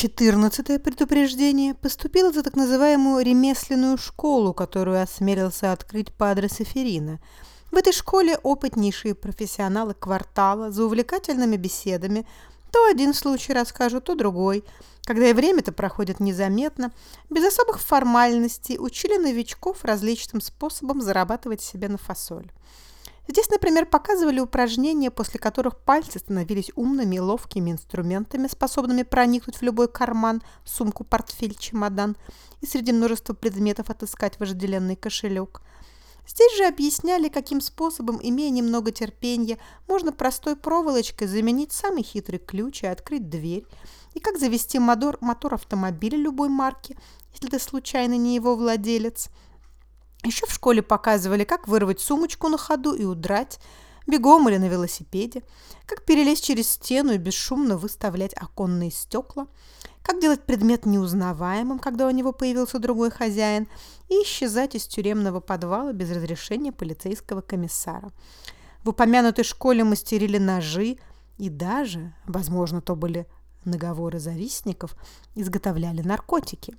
Четырнадцатое предупреждение поступило за так называемую ремесленную школу, которую осмелился открыть Падре Сеферина. В этой школе опытнейшие профессионалы квартала за увлекательными беседами то один случай расскажут, то другой. Когда и время-то проходит незаметно, без особых формальностей учили новичков различным способом зарабатывать себе на фасоль. Здесь, например, показывали упражнения, после которых пальцы становились умными и ловкими инструментами, способными проникнуть в любой карман, сумку, портфель, чемодан и среди множества предметов отыскать вожделенный кошелек. Здесь же объясняли, каким способом, имея немного терпения, можно простой проволочкой заменить самый хитрый ключ и открыть дверь, и как завести мотор, мотор автомобиля любой марки, если ты случайно не его владелец – еще в школе показывали, как вырвать сумочку на ходу и удрать, бегом или на велосипеде, как перелезть через стену и бесшумно выставлять оконные стекла, как делать предмет неузнаваемым, когда у него появился другой хозяин, и исчезать из тюремного подвала без разрешения полицейского комиссара. В упомянутой школе мастерили ножи и даже, возможно, то были наговоры завистников, изготовляли наркотики.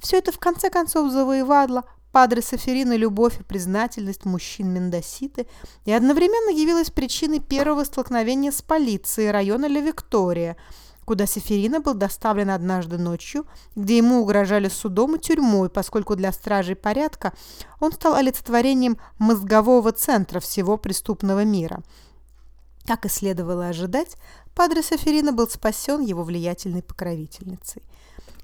Все это в конце концов завоевало Падре Саферина любовь и признательность мужчин Мендоситы и одновременно явилась причиной первого столкновения с полицией района Ля Виктория, куда Сеферина был доставлен однажды ночью, где ему угрожали судом и тюрьмой, поскольку для стражей порядка он стал олицетворением мозгового центра всего преступного мира. Как и следовало ожидать, Падре Саферина был спасен его влиятельной покровительницей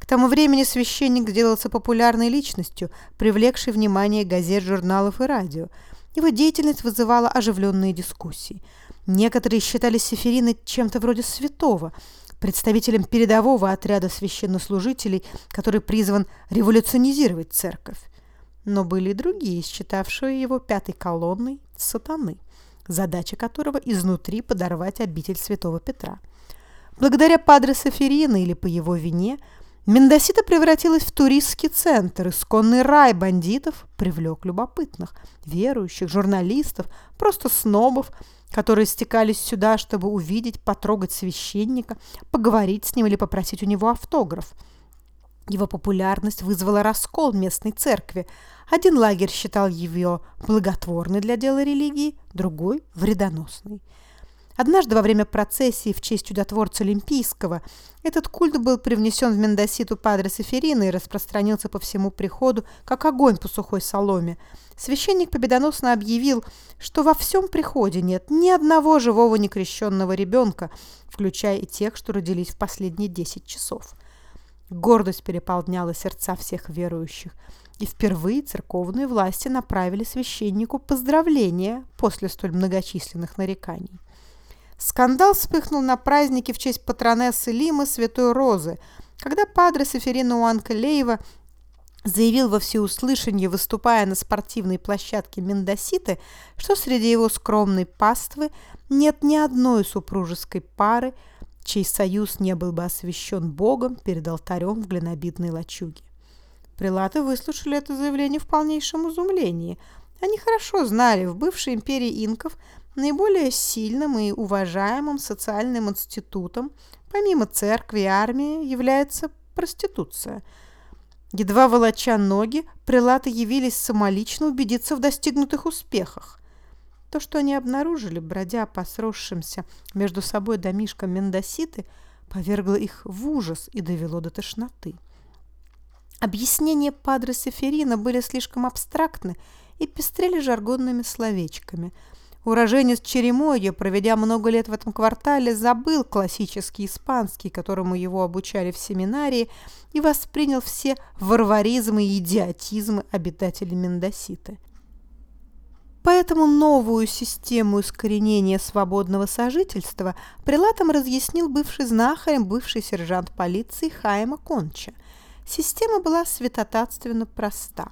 тому времени священник сделался популярной личностью, привлекшей внимание газет, журналов и радио. Его деятельность вызывала оживленные дискуссии. Некоторые считали Сеферина чем-то вроде святого, представителем передового отряда священнослужителей, который призван революционизировать церковь. Но были и другие, считавшие его пятой колонной сатаны, задача которого изнутри подорвать обитель святого Петра. Благодаря Падре Саферина или по его вине – Мендосита превратилась в туристский центр, исконный рай бандитов привлек любопытных, верующих, журналистов, просто снобов, которые стекались сюда, чтобы увидеть, потрогать священника, поговорить с ним или попросить у него автограф. Его популярность вызвала раскол местной церкви. Один лагерь считал ее благотворной для дела религии, другой – вредоносной. Однажды во время процессии в честь чудотворца Олимпийского этот культ был привнесен в Мендоситу Падре Сеферина и распространился по всему приходу, как огонь по сухой соломе. Священник победоносно объявил, что во всем приходе нет ни одного живого некрещенного ребенка, включая и тех, что родились в последние десять часов. Гордость переполняла сердца всех верующих, и впервые церковные власти направили священнику поздравления после столь многочисленных нареканий. Скандал вспыхнул на празднике в честь патронессы Лимы Святой Розы, когда падре Сеферина Уанкалеева заявил во всеуслышание, выступая на спортивной площадке Мендоситы, что среди его скромной паствы нет ни одной супружеской пары, чей союз не был бы освящен Богом перед алтарем в глинобитной лачуге. Прилаты выслушали это заявление в полнейшем изумлении. Они хорошо знали, в бывшей империи инков Наиболее сильным и уважаемым социальным институтом, помимо церкви и армии, является проституция. Едва волоча ноги, прилаты явились самолично убедиться в достигнутых успехах. То, что они обнаружили, бродя по сросшимся между собой домишкам Мендоситы, повергло их в ужас и довело до тошноты. Объяснения Падре Сеферина были слишком абстрактны и пестрели жаргонными словечками – Уроженец Черемоги, проведя много лет в этом квартале, забыл классический испанский, которому его обучали в семинарии, и воспринял все варваризмы и идиотизмы обитателей Мендоситы. Поэтому новую систему искоренения свободного сожительства прилатом разъяснил бывший знахарем, бывший сержант полиции Хайма Конча. Система была святотатственно проста.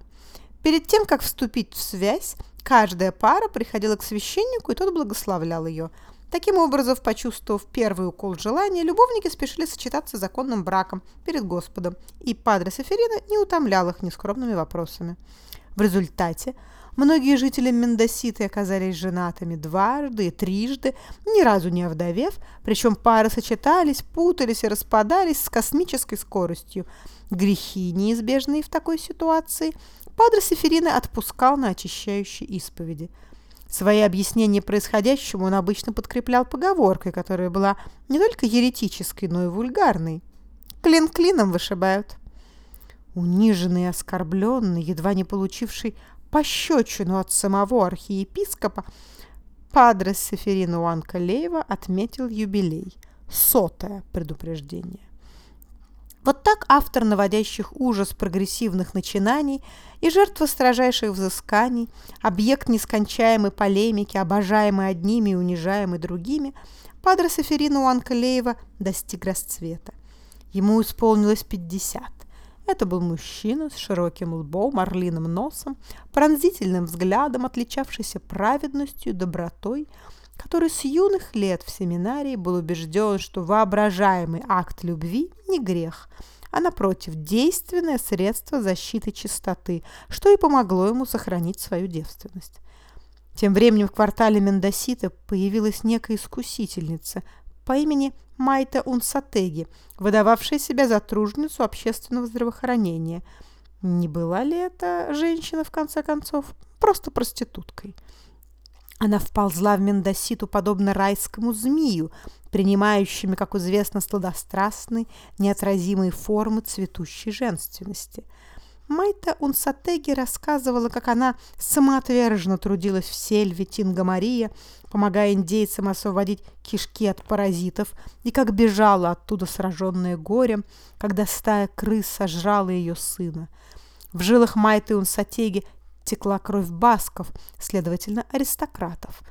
Перед тем, как вступить в связь, Каждая пара приходила к священнику, и тот благословлял ее. Таким образом, почувствовав первый укол желания, любовники спешили сочетаться законным браком перед Господом, и Падре Саферина не утомлял их нескромными вопросами. В результате Многие жители Мендоситы оказались женатыми дважды и трижды, ни разу не овдовев, причем пары сочетались, путались и распадались с космической скоростью. Грехи, неизбежные в такой ситуации, Падре Сеферина отпускал на очищающие исповеди. Свои объяснения происходящему он обычно подкреплял поговоркой, которая была не только еретической, но и вульгарной. «Клин клином вышибают». Униженный и оскорбленный, едва не получивший пощечину от самого архиепископа, Падре Сеферина Уанкалеева отметил юбилей. Сотое предупреждение. Вот так автор наводящих ужас прогрессивных начинаний и жертва строжайших взысканий, объект нескончаемой полемики, обожаемый одними и унижаемый другими, Падре Сеферина Уанкалеева достиг расцвета. Ему исполнилось 50. Это был мужчина с широким лбом, орлиным носом, пронзительным взглядом, отличавшийся праведностью, добротой, который с юных лет в семинарии был убежден, что воображаемый акт любви не грех, а, напротив, действенное средство защиты чистоты, что и помогло ему сохранить свою девственность. Тем временем в квартале Мендосита появилась некая искусительница по имени Майта Унсатеги, выдававшая себя за труженицу общественного здравоохранения. Не была ли эта женщина, в конце концов, просто проституткой? Она вползла в Мендоситу подобно райскому змею, принимающими, как известно, сладострастные, неотразимые формы цветущей женственности – Майта Унсатеги рассказывала, как она самоотверженно трудилась в сельве Тинга-Мария, помогая индейцам освободить кишки от паразитов, и как бежала оттуда, сраженная горем, когда стая крыс сожрала ее сына. В жилах Майты Унсатеги текла кровь басков, следовательно, аристократов.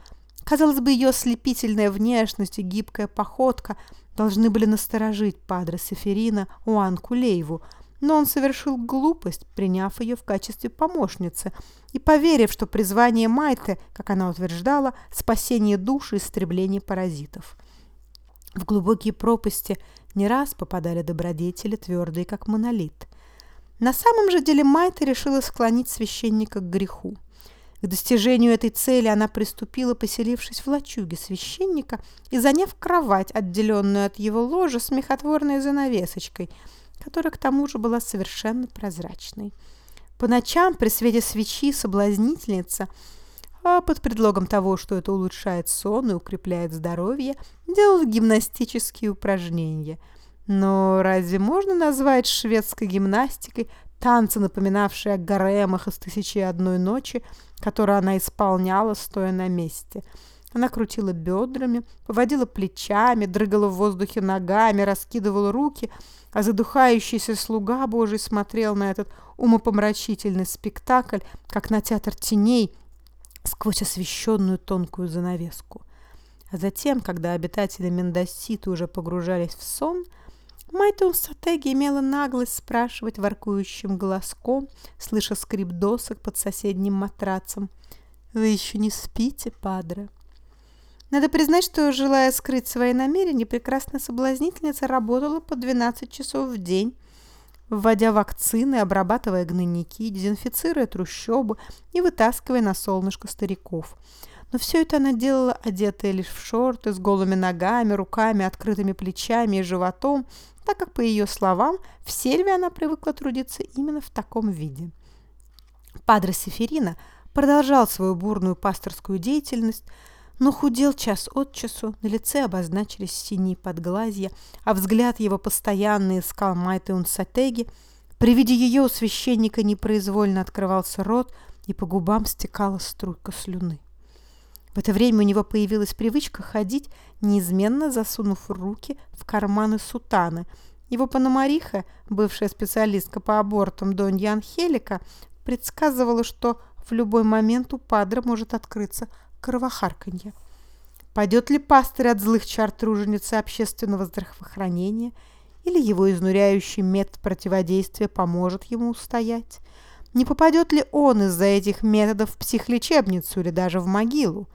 Казалось бы, ее ослепительная внешность и гибкая походка должны были насторожить падре Сеферина Уан Кулееву – но он совершил глупость, приняв ее в качестве помощницы и поверив, что призвание Майты, как она утверждала, спасение души и истребление паразитов. В глубокие пропасти не раз попадали добродетели, твердые, как монолит. На самом же деле Майта решила склонить священника к греху. К достижению этой цели она приступила, поселившись в лачуге священника и заняв кровать, отделенную от его ложа смехотворной занавесочкой – которая к тому же была совершенно прозрачной. По ночам при свете свечи соблазнительница, а под предлогом того, что это улучшает сон и укрепляет здоровье, делала гимнастические упражнения. Но разве можно назвать шведской гимнастикой танцы, напоминавшие о гаремах из «Тысячи и одной ночи», которые она исполняла, стоя на месте – она крутила бедрами, поводила плечами, дрыгала в воздухе ногами, раскидывала руки, а задухающийся слуга Божий смотрел на этот умопомрачительный спектакль, как на театр теней сквозь освещенную тонкую занавеску. А затем, когда обитатели Мендоситы уже погружались в сон, Майтун Сатеги имела наглость спрашивать воркующим голоском, слыша скрип досок под соседним матрацем. «Вы еще не спите, падре?» Надо признать, что, желая скрыть свои намерения, прекрасная соблазнительница работала по 12 часов в день, вводя вакцины, обрабатывая гнойники, дезинфицируя трущобы и вытаскивая на солнышко стариков. Но все это она делала, одетая лишь в шорты, с голыми ногами, руками, открытыми плечами и животом, так как, по ее словам, в сельве она привыкла трудиться именно в таком виде. Падре Сеферина продолжал свою бурную пасторскую деятельность, но худел час от часу, на лице обозначились синие подглазья, а взгляд его постоянно искал Майты Унсатеги. При виде ее у священника непроизвольно открывался рот, и по губам стекала струйка слюны. В это время у него появилась привычка ходить, неизменно засунув руки в карманы сутаны. Его пономариха, бывшая специалистка по абортам Донья Анхелика, предсказывала, что в любой момент у падра может открыться кровохарканье. Пойдет ли пастырь от злых чар труженицы общественного здравоохранения, или его изнуряющий метод противодействия поможет ему устоять? Не попадет ли он из-за этих методов в психлечебницу или даже в могилу?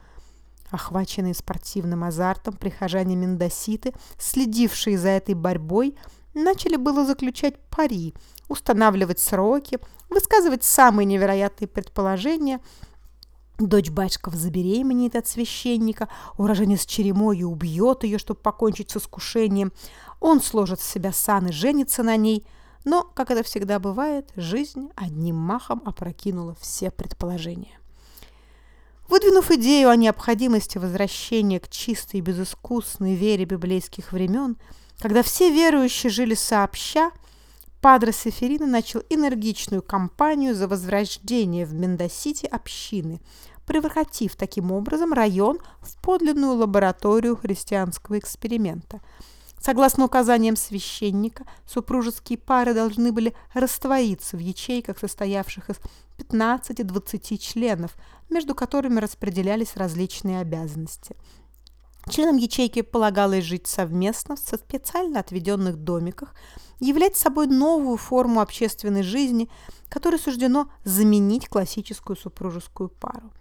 Охваченные спортивным азартом прихожане Мендоситы, следившие за этой борьбой, начали было заключать пари, устанавливать сроки, высказывать самые невероятные предположения – Дочь Бачков забеременеет от священника, уроженец Черемои убьет ее, чтобы покончить с искушением. Он сложит с себя сан и женится на ней. Но, как это всегда бывает, жизнь одним махом опрокинула все предположения. Выдвинув идею о необходимости возвращения к чистой и безыскусной вере библейских времен, когда все верующие жили сообща, Падре Сеферина начал энергичную кампанию за возрождение в Мендосите общины, превратив таким образом район в подлинную лабораторию христианского эксперимента. Согласно указаниям священника, супружеские пары должны были раствориться в ячейках, состоявших из 15-20 членов, между которыми распределялись различные обязанности – Членам ячейки полагалось жить совместно в специально отведенных домиках, являть собой новую форму общественной жизни, которой суждено заменить классическую супружескую пару.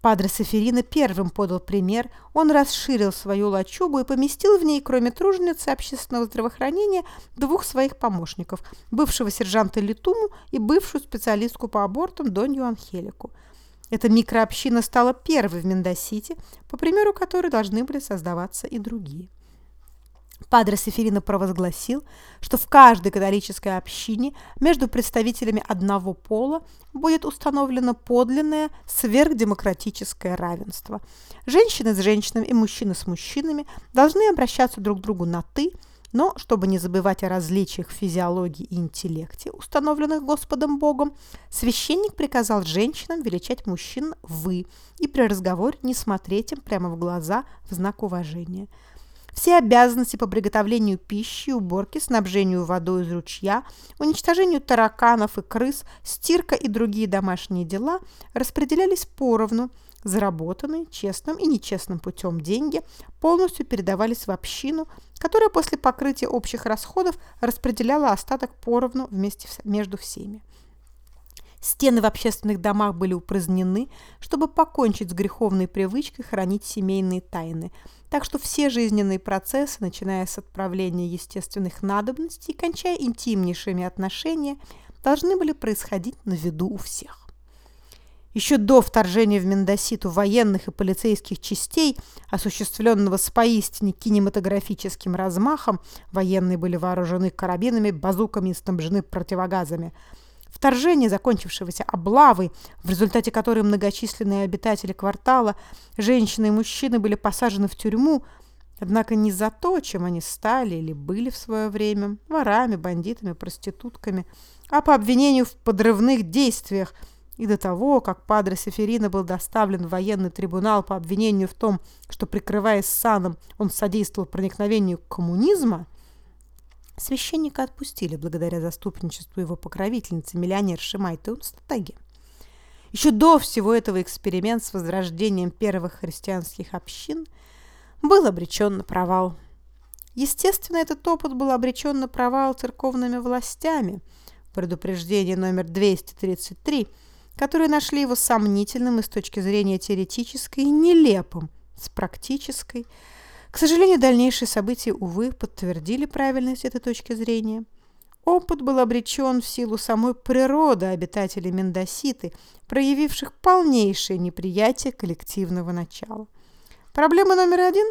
Падре Саферина первым подал пример, он расширил свою лачугу и поместил в ней, кроме труженицы общественного здравоохранения, двух своих помощников, бывшего сержанта Литуму и бывшую специалистку по абортам Донью Анхелику – эта микрообщина стала первой в Мендосите, по примеру которой должны были создаваться и другие. Падре Сеферина провозгласил, что в каждой католической общине между представителями одного пола будет установлено подлинное сверхдемократическое равенство. Женщины с женщинами и мужчины с мужчинами должны обращаться друг к другу на «ты», но, чтобы не забывать о различиях в физиологии и интеллекте, установленных Господом Богом, священник приказал женщинам величать мужчин «вы» и при разговоре не смотреть им прямо в глаза в знак уважения. Все обязанности по приготовлению пищи, уборке, снабжению водой из ручья, уничтожению тараканов и крыс, стирка и другие домашние дела распределялись поровну – Заработанные честным и нечестным путем деньги полностью передавались в общину, которая после покрытия общих расходов распределяла остаток поровну вместе между всеми. Стены в общественных домах были упразднены, чтобы покончить с греховной привычкой хранить семейные тайны, так что все жизненные процессы, начиная с отправления естественных надобностей и кончая интимнейшими отношениями, должны были происходить на виду у всех. Еще до вторжения в Мендоситу военных и полицейских частей, осуществленного с поистине кинематографическим размахом, военные были вооружены карабинами, базуками и снабжены противогазами. Вторжение, закончившегося облавой, в результате которой многочисленные обитатели квартала, женщины и мужчины были посажены в тюрьму, однако не за то, чем они стали или были в свое время, ворами, бандитами, проститутками, а по обвинению в подрывных действиях – и до того, как Падре Сеферина был доставлен в военный трибунал по обвинению в том, что, прикрываясь саном, он содействовал проникновению коммунизма, священника отпустили благодаря заступничеству его покровительницы, миллионерши Майты Унстаги. Еще до всего этого эксперимент с возрождением первых христианских общин был обречен на провал. Естественно, этот опыт был обречен на провал церковными властями. Предупреждение номер 233 – которые нашли его сомнительным и с точки зрения теоретической и нелепым с практической. К сожалению, дальнейшие события, увы, подтвердили правильность этой точки зрения. Опыт был обречен в силу самой природы обитателей Мендоситы, проявивших полнейшее неприятие коллективного начала. Проблема номер один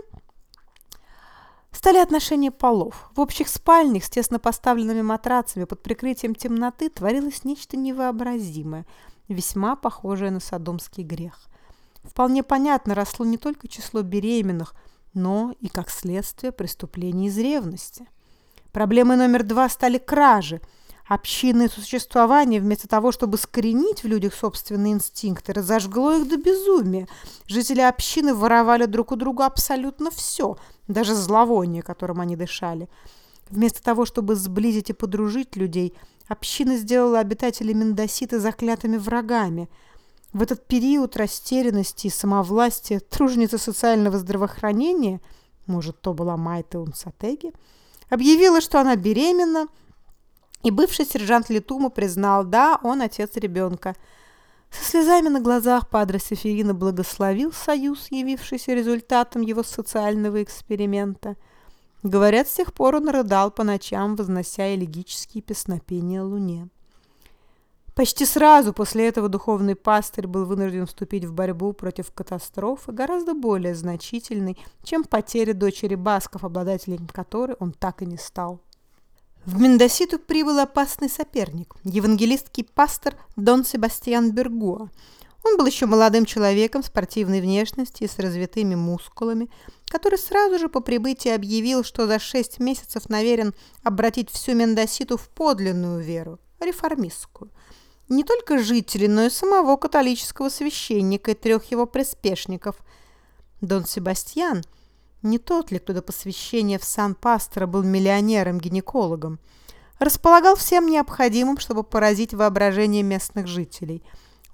стали отношения полов. В общих спальнях с тесно поставленными матрацами под прикрытием темноты творилось нечто невообразимое – весьма похожее на садомский грех. Вполне понятно росло не только число беременных, но и, как следствие, преступлений из ревности. Проблемой номер два стали кражи. Общинное существование, вместо того, чтобы скоренить в людях собственные инстинкты, разожгло их до безумия. Жители общины воровали друг у друга абсолютно все, даже зловоние, которым они дышали. Вместо того, чтобы сблизить и подружить людей – Община сделала обитателей Мендосита заклятыми врагами. В этот период растерянности и самовластия труженица социального здравоохранения, может, то была Майта Унсатеги, объявила, что она беременна, и бывший сержант Летума признал, да, он отец ребенка. Со слезами на глазах Падре Сеферина благословил союз, явившийся результатом его социального эксперимента – Говорят, с тех пор он рыдал по ночам, вознося элегические песнопения луне. Почти сразу после этого духовный пастырь был вынужден вступить в борьбу против катастрофы, гораздо более значительной, чем потеря дочери Басков, обладателем которой он так и не стал. В Мендоситу прибыл опасный соперник, евангелистский пастор Дон Себастьян Бергуа. Он был еще молодым человеком спортивной внешности и с развитыми мускулами, который сразу же по прибытии объявил, что за шесть месяцев намерен обратить всю Мендоситу в подлинную веру, реформистскую. Не только жителей, но и самого католического священника и трех его приспешников. Дон Себастьян – не тот ли, кто до посвящения в сан пастора был миллионером-гинекологом, располагал всем необходимым, чтобы поразить воображение местных жителей.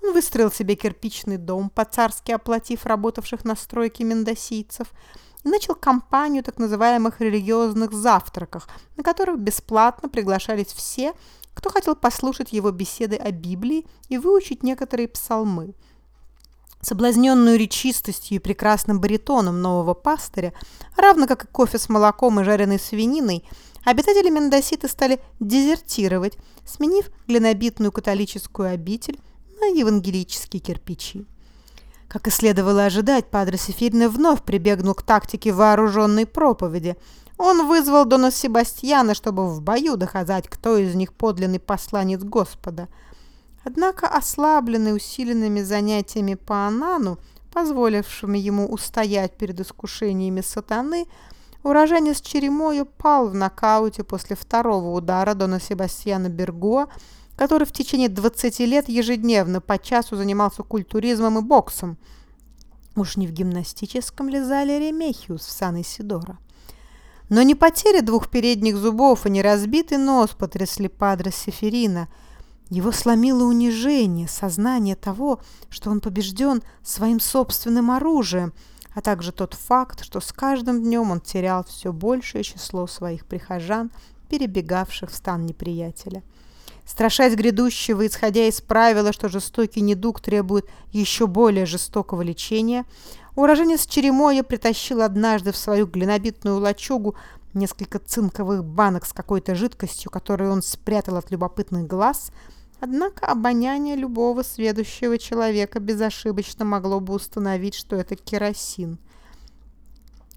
Он выстроил себе кирпичный дом, по-царски оплатив работавших на стройке мендосийцев, и начал кампанию так называемых религиозных завтраках, на которых бесплатно приглашались все, кто хотел послушать его беседы о Библии и выучить некоторые псалмы – Соблазненную речистостью и прекрасным баритоном нового пастыря, равно как и кофе с молоком и жареной свининой, обитатели Мендоситы стали дезертировать, сменив глинобитную католическую обитель на евангелические кирпичи. Как и следовало ожидать, Падре Сефирина вновь прибегнул к тактике вооруженной проповеди. Он вызвал Дона Себастьяна, чтобы в бою доказать, кто из них подлинный посланец Господа – Однако ослабленный усиленными занятиями по анану, позволившими ему устоять перед искушениями сатаны, уроженец Черемоя пал в нокауте после второго удара Дона Себастьяна Бергуа, который в течение 20 лет ежедневно по часу занимался культуризмом и боксом. Уж не в гимнастическом ли зале Ремехиус в Сан-Исидоро? Но не потеря двух передних зубов и не разбитый нос потрясли падре Сеферина – его сломило унижение, сознание того, что он побежден своим собственным оружием, а также тот факт, что с каждым днем он терял все большее число своих прихожан, перебегавших в стан неприятеля. Страшась грядущего, исходя из правила, что жестокий недуг требует еще более жестокого лечения, уроженец Черемоя притащил однажды в свою глинобитную лачугу несколько цинковых банок с какой-то жидкостью, которую он спрятал от любопытных глаз – Однако обоняние любого сведущего человека безошибочно могло бы установить, что это керосин.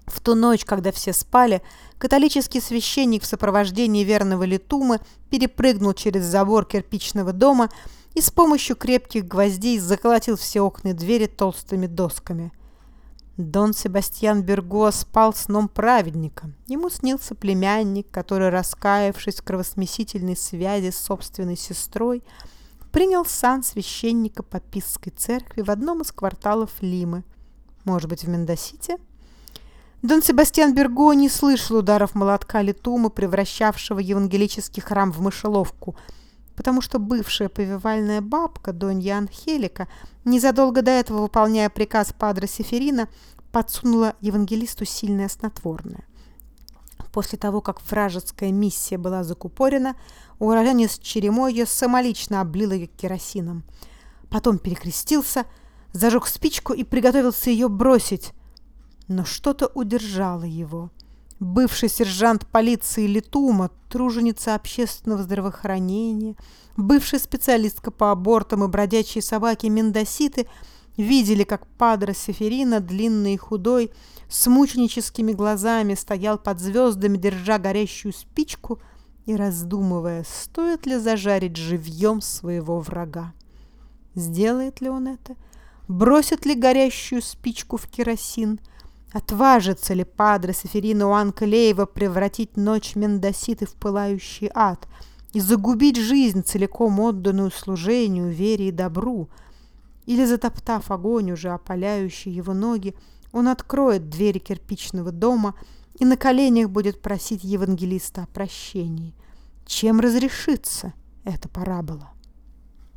В ту ночь, когда все спали, католический священник в сопровождении верного Летумы перепрыгнул через забор кирпичного дома и с помощью крепких гвоздей заколотил все окна и двери толстыми досками. Дон Себастьян Берго спал сном праведника. Ему снился племянник, который, раскаявшись в кровосмесительной связи с собственной сестрой, принял сан священника Папистской церкви в одном из кварталов Лимы. Может быть, в Мендосите? Дон Себастьян Берго не слышал ударов молотка Летума, превращавшего евангелический храм в мышеловку – потому что бывшая повивальная бабка Донья Анхелика, незадолго до этого выполняя приказ Падре Сеферина, подсунула евангелисту сильное снотворное. После того, как вражеская миссия была закупорена, уроженец Черемойя самолично облил ее керосином. Потом перекрестился, зажег спичку и приготовился ее бросить. Но что-то удержало его бывший сержант полиции Литума, труженица общественного здравоохранения, бывшая специалистка по абортам и бродячие собаки Мендоситы видели, как Падре Сеферина, длинный и худой, с мученическими глазами стоял под звездами, держа горящую спичку и раздумывая, стоит ли зажарить живьем своего врага. Сделает ли он это? Бросит ли горящую спичку в керосин – Отважится ли Падре Сеферина Уанкалеева превратить ночь Мендоситы в пылающий ад и загубить жизнь, целиком отданную служению, вере и добру? Или, затоптав огонь, уже опаляющий его ноги, он откроет двери кирпичного дома и на коленях будет просить евангелиста о прощении? Чем разрешится эта парабола?